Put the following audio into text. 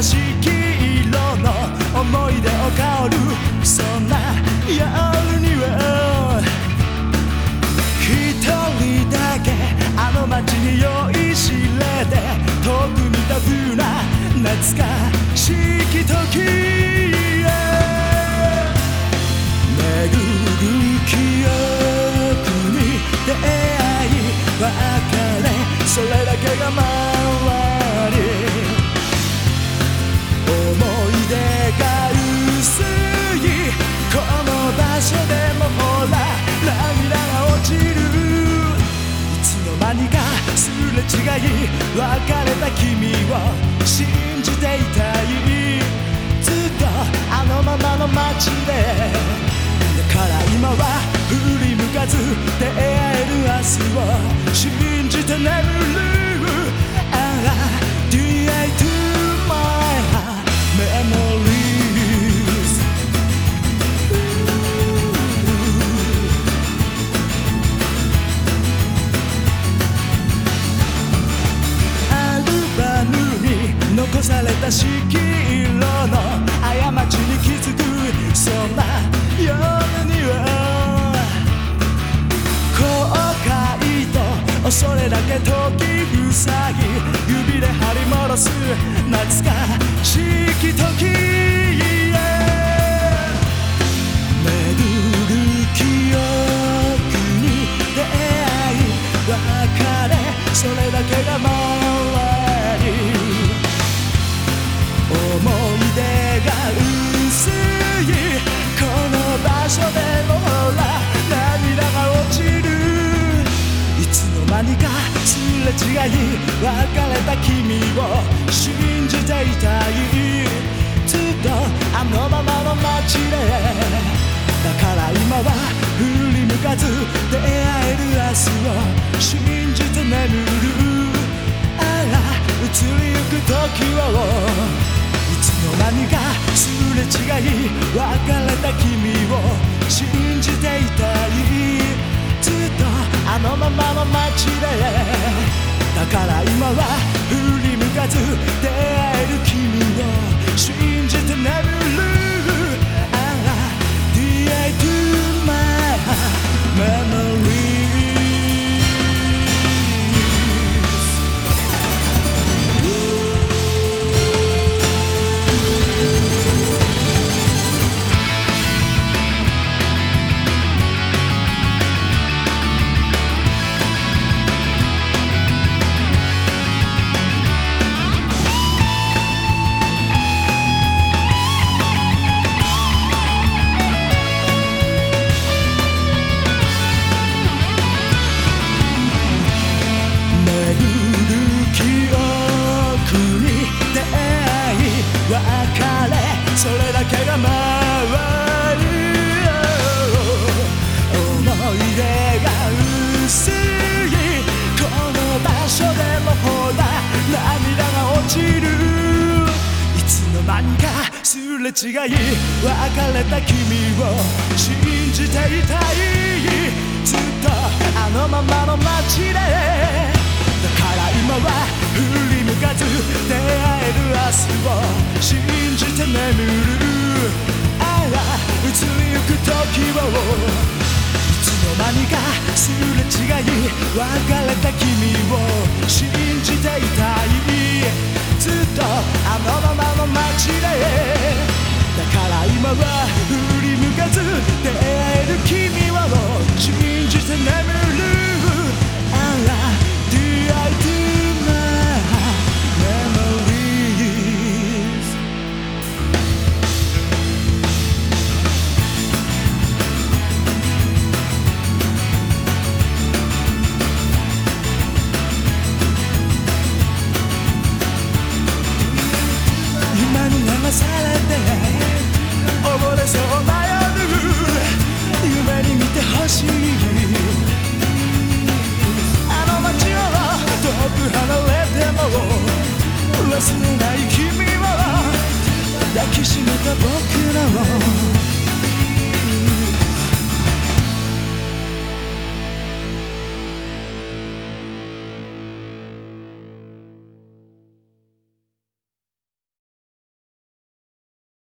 黄色色の思い出を香るそんな夜には一人だけあの街に酔いしれて遠く見た風な懐かしき時へ巡る記憶に出会い別れそれだけが回る所でもほら涙が落ちるいつの間にかすれ違い別れた君を信じていたいずっとあのままの街でだから今は振り向かず出会える明日を信じて眠る残された色の過ちに気づくそんな夜には後悔と恐れだけ時塞ぎ指で張り戻す懐かしき時所でもほら涙が落ちるいつの間にかすれ違い別れた君を信じていたいずっとあのままの街でだから今は振り向かず出会える明日を信じて眠るあら移りゆく時をいつの間にかすれ違い別れた君を。信じていたい。ずっとあのままの街で。だから今は振り向かず。出会え間にかすれ違い別れた君を信じていたいずっとあのままの街でだから今は振り向かず出会える明日を信じて眠るあら移りゆく時をいつの間にかすれ違い別れた君を信じていたい。あのままの街ですない君は抱きしめた僕らを